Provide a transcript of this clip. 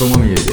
Kastamonu geliyor.